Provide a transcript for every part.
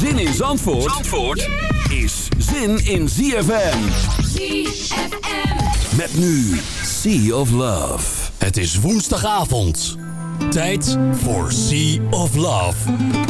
Zin in Zandvoort, Zandvoort is zin in ZFM. ZFM. Met nu Sea of Love. Het is woensdagavond. Tijd voor Sea of Love.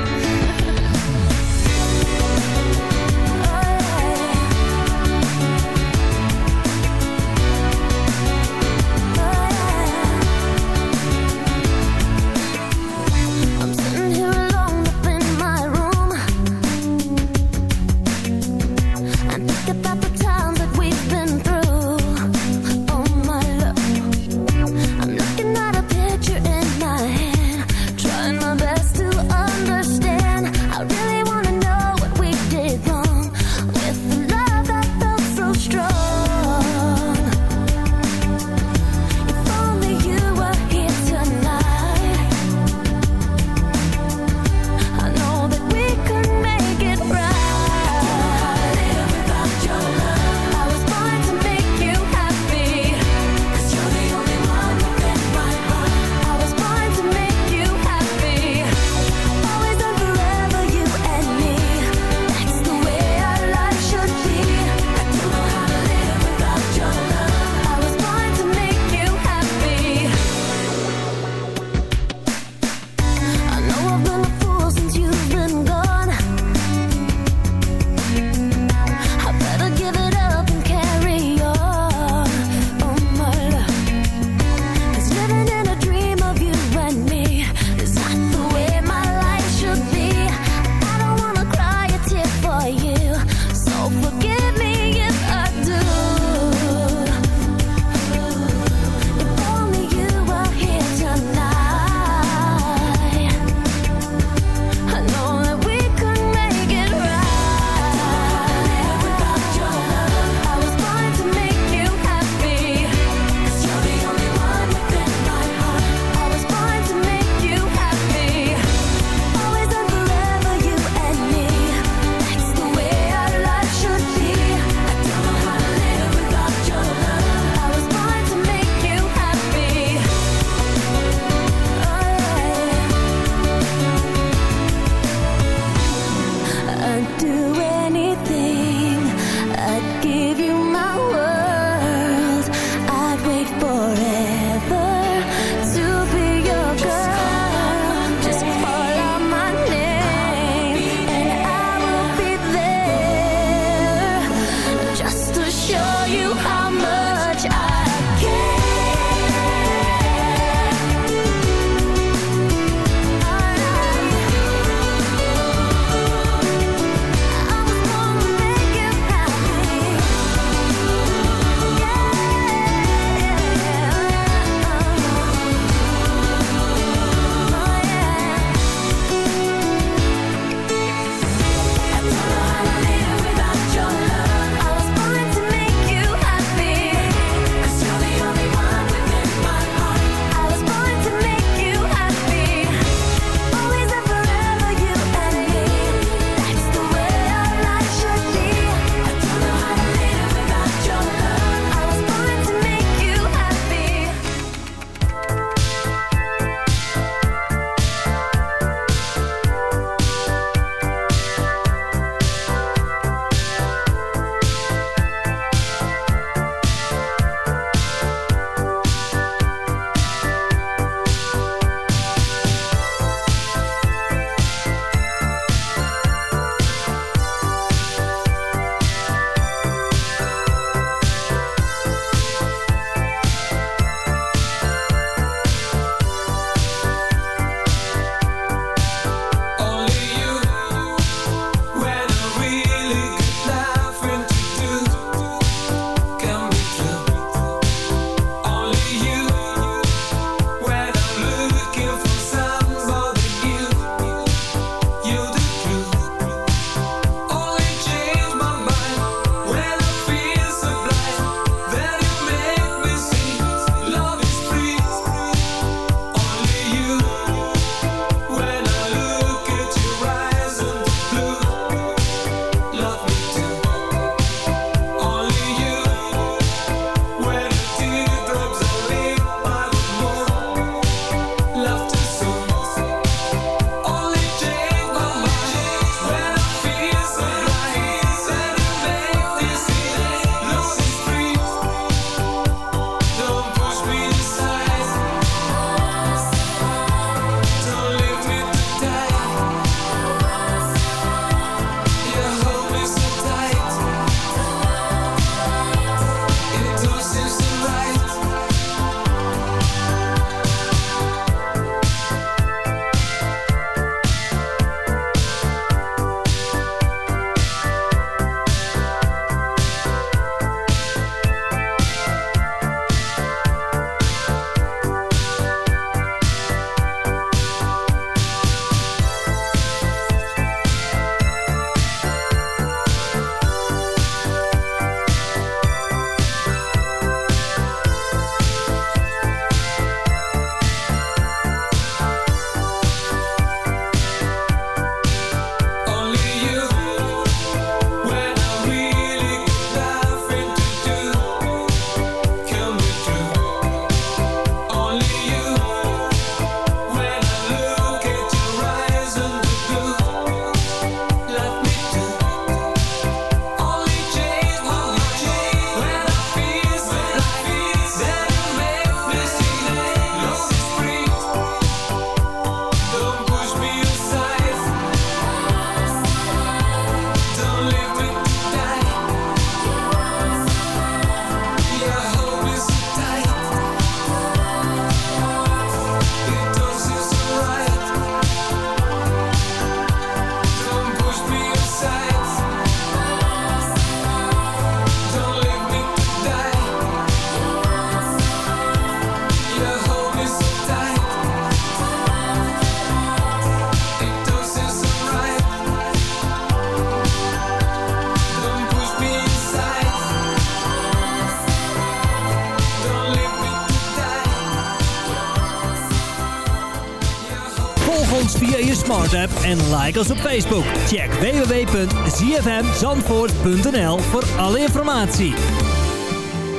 App en like ons op Facebook. Check www.zfmzandvoort.nl voor alle informatie.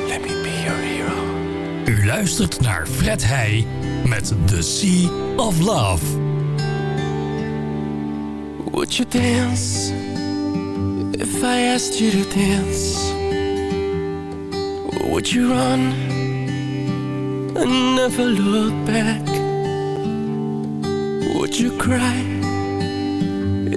Let me be your hero. U luistert naar Fred Heij met The Sea of Love. Would you dance if I asked you to dance? Would you run and never look back? Would you cry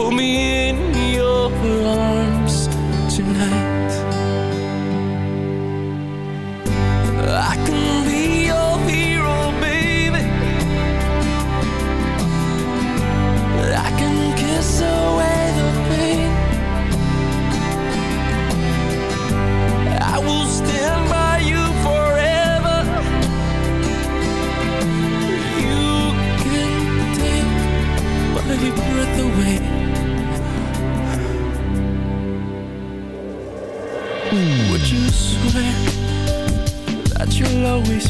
Hold me in your arms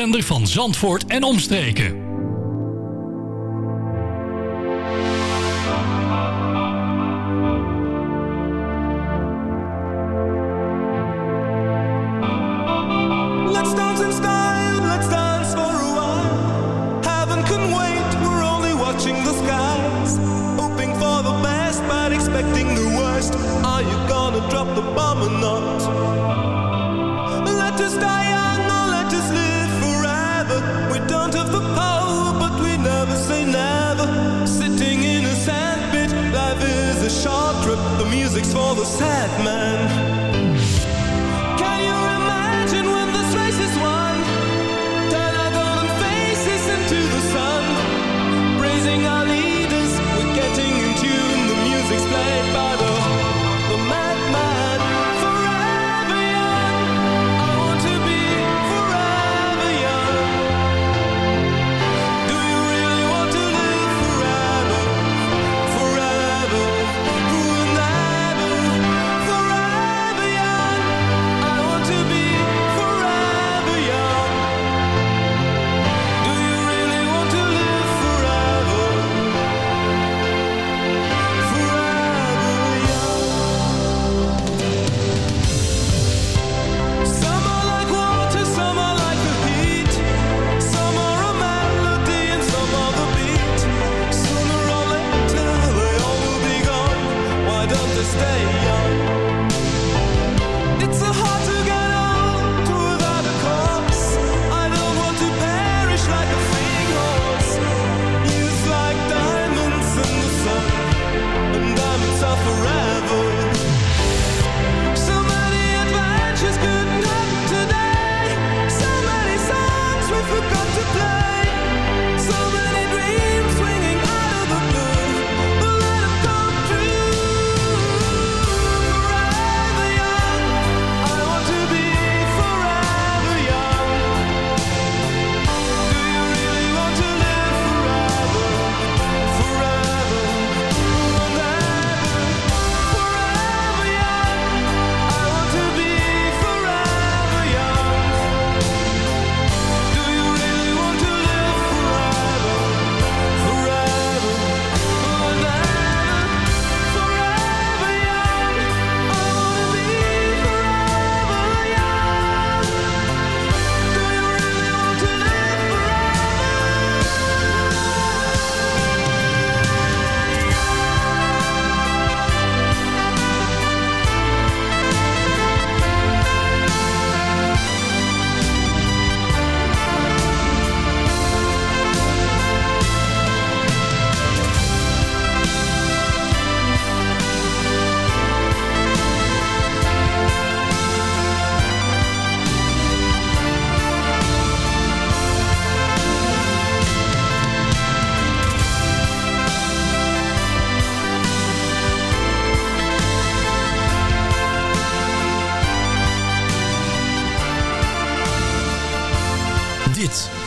Zender van Zandvoort en omstreken.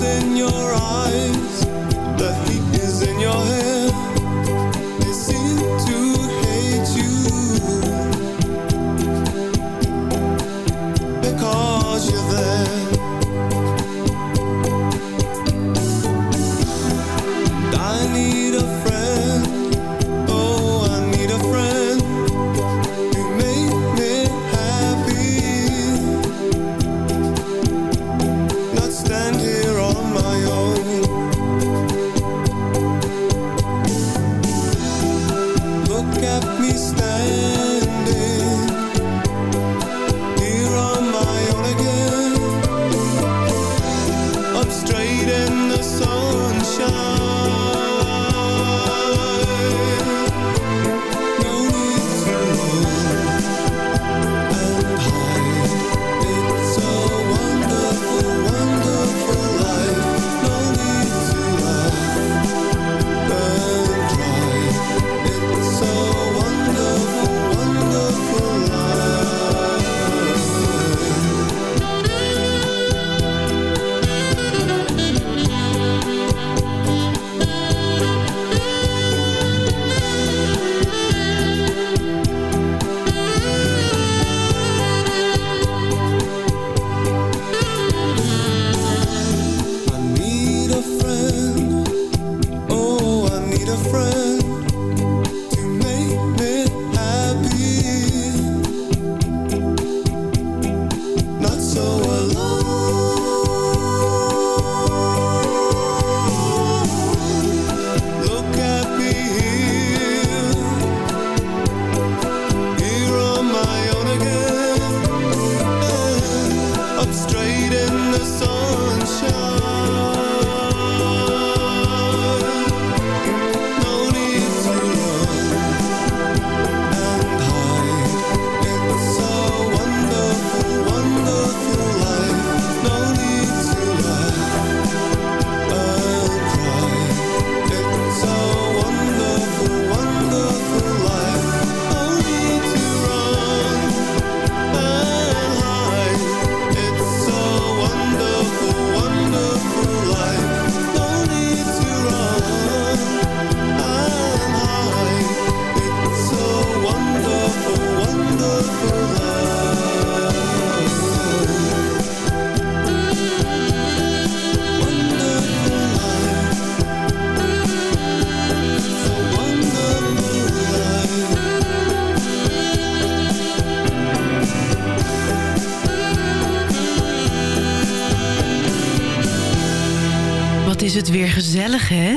in your eyes, the heat is in your head. Hè,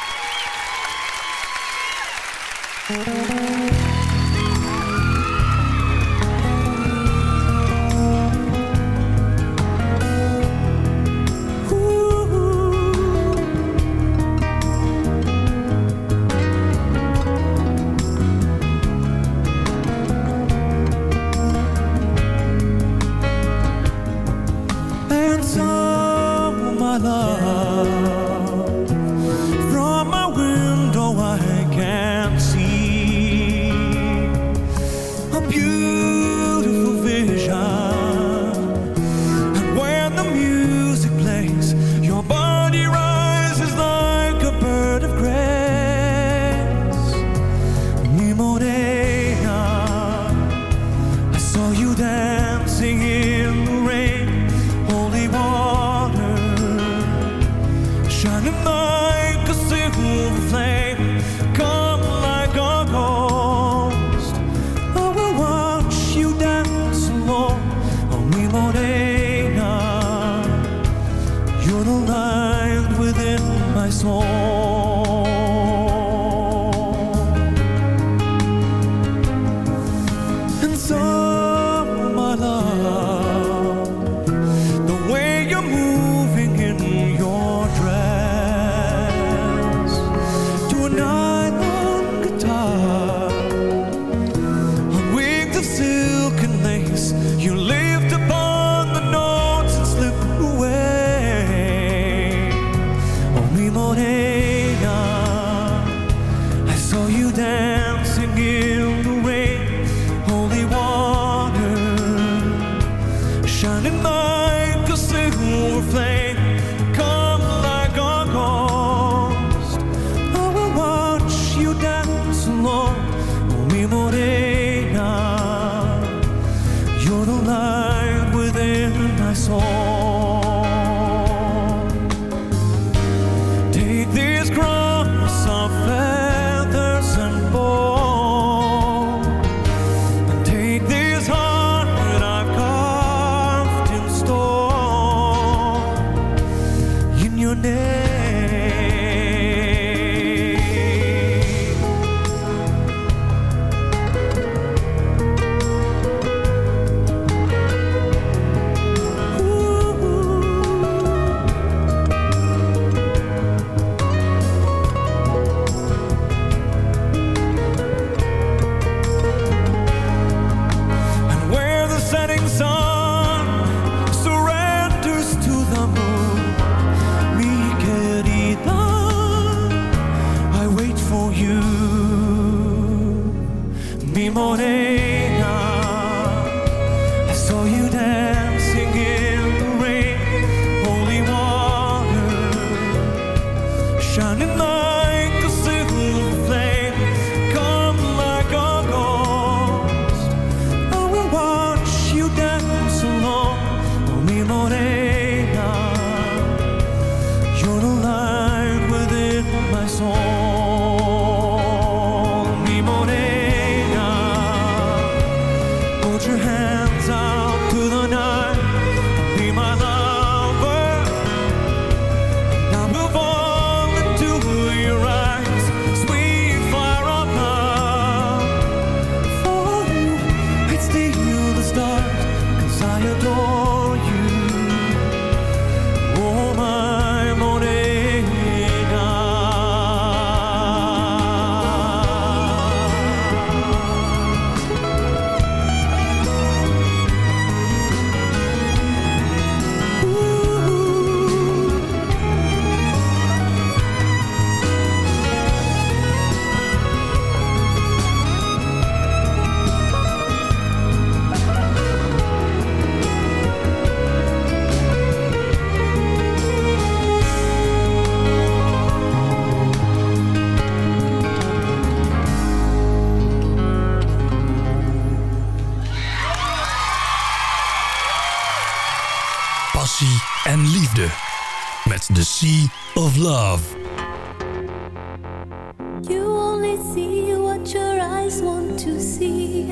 can. Sea of Love. You only see what your eyes want to see.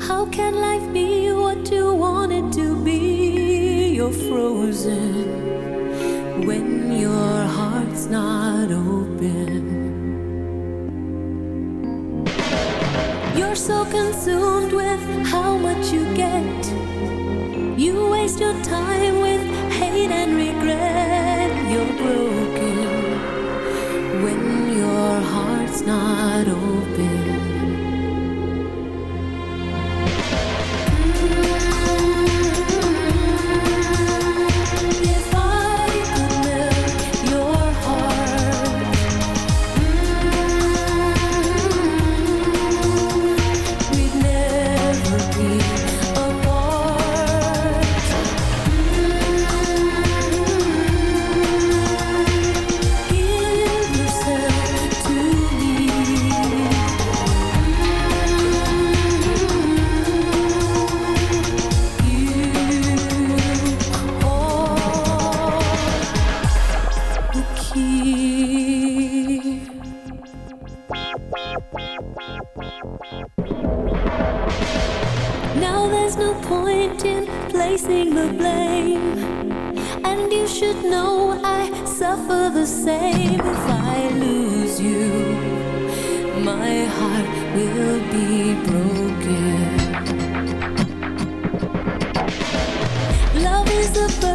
How can life be what you want it to be? You're frozen when your heart's not open. And you should know I suffer the same If I lose you. My heart will be broken. Love is the first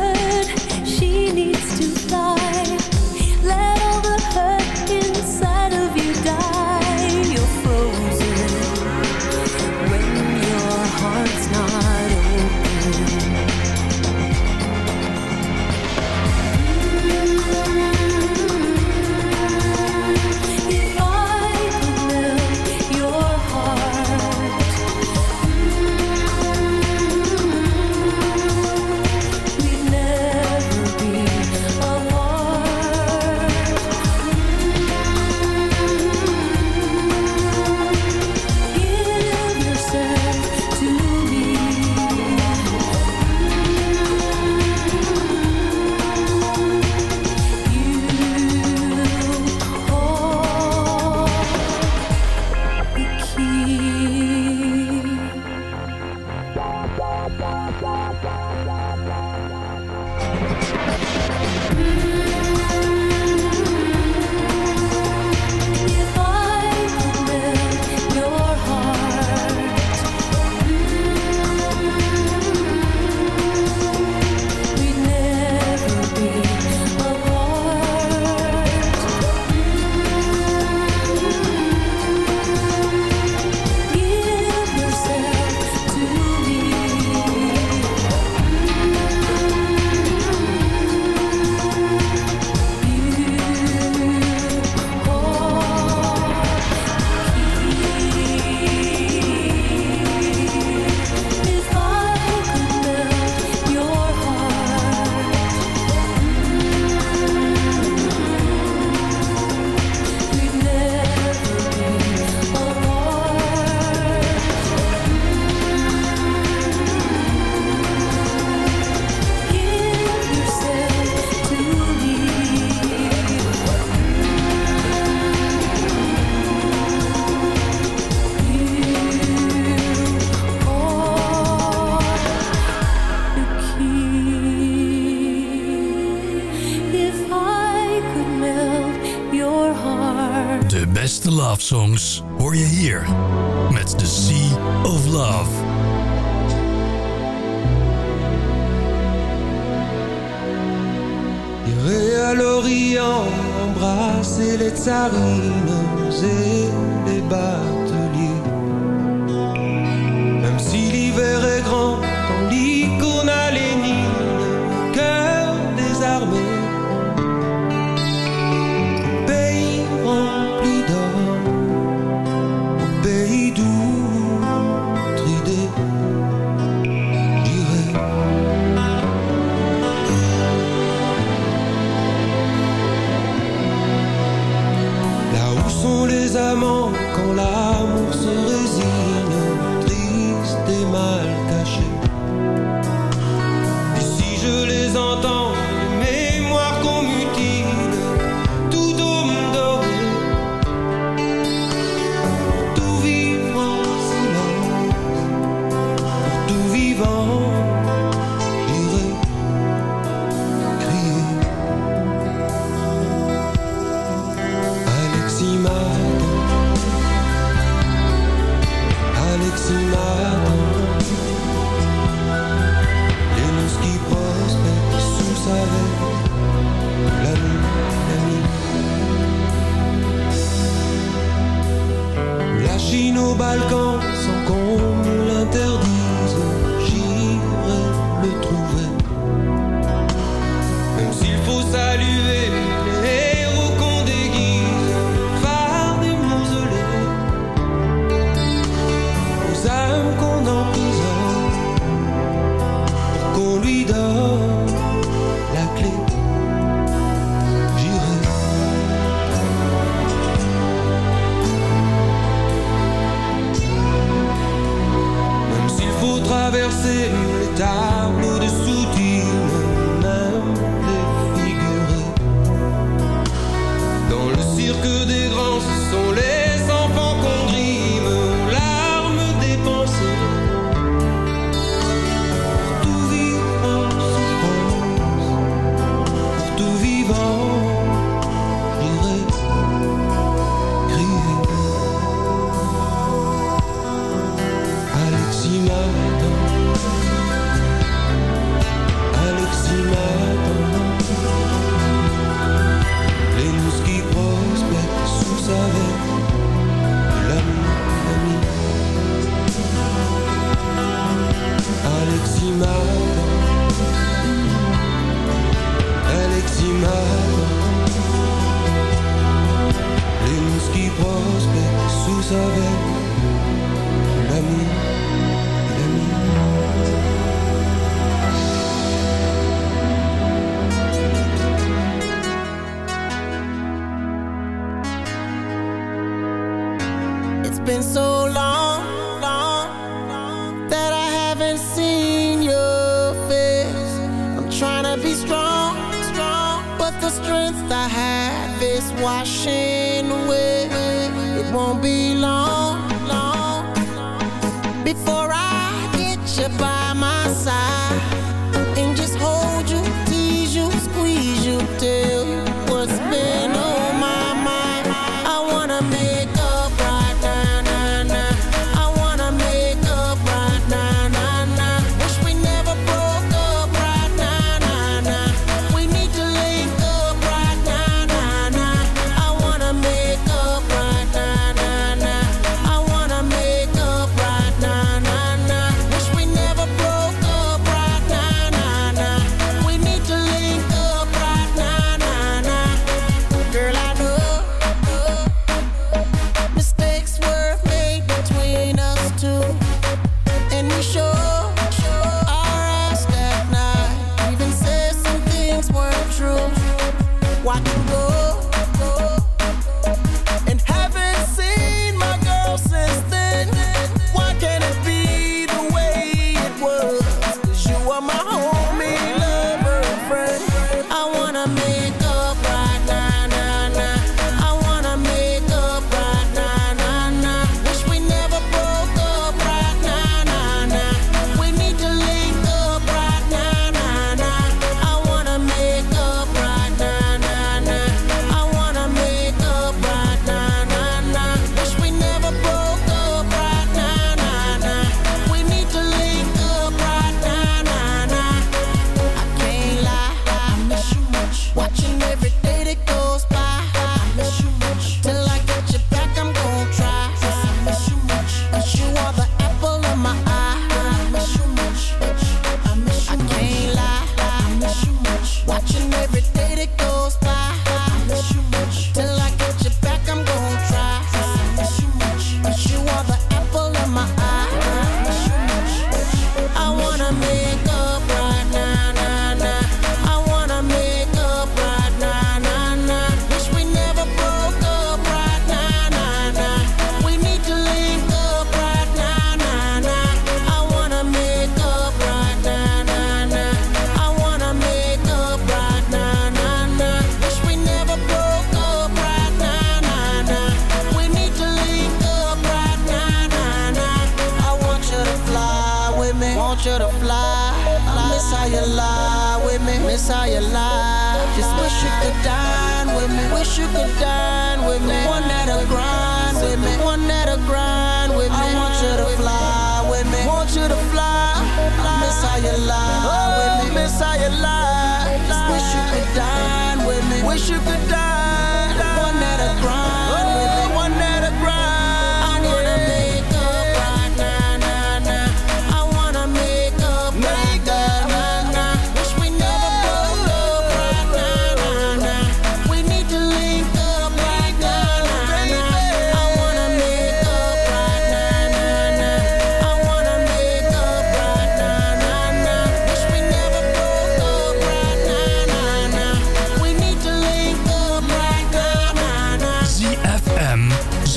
of it.